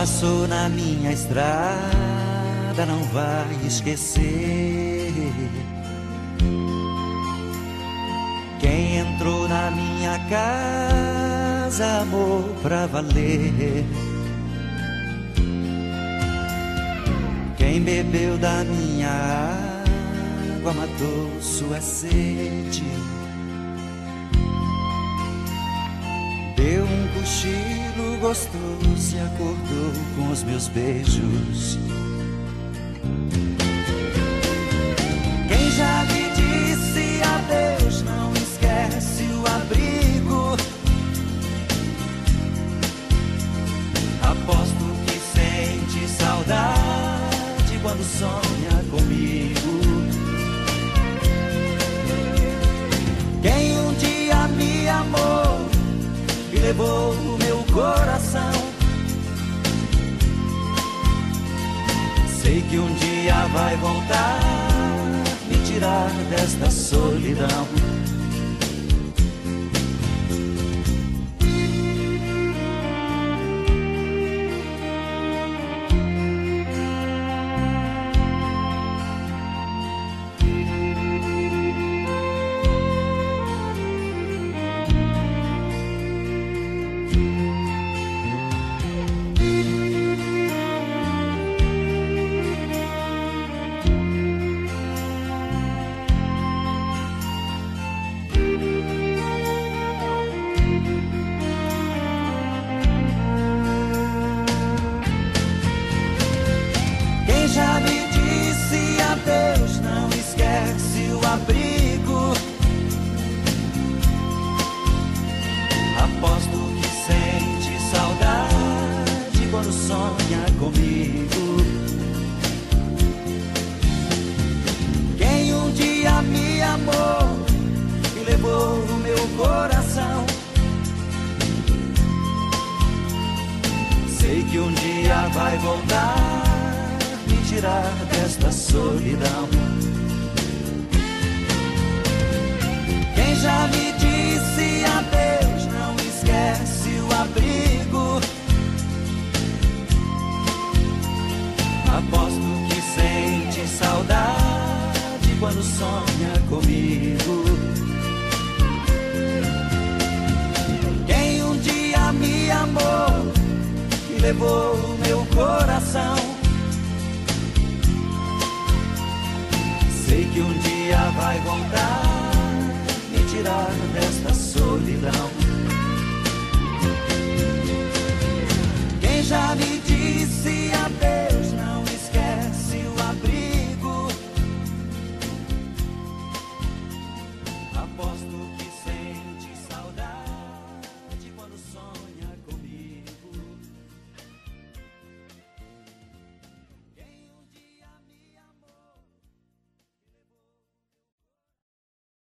passou na minha estrada não vai esquecer. Quem entrou na minha casa, amor pra valer. Quem bebeu da minha água matou sua sede. Deu um cochilo gostoso e acordou com os meus beijos. Quem já me disse adeus não esquece o abrigo. Aposto que sente saudade quando sonha comigo. Que um dia vai voltar, me tirar desta solidão. Sonha comigo. Quem um dia me amou e levou o meu coração. Sei que um dia vai voltar me tirar desta solidão. Quem já me Aposto que sente saudade quando sonha comigo. Quem um dia me amou e levou o meu coração. Sei que um dia vai voltar me tirar desta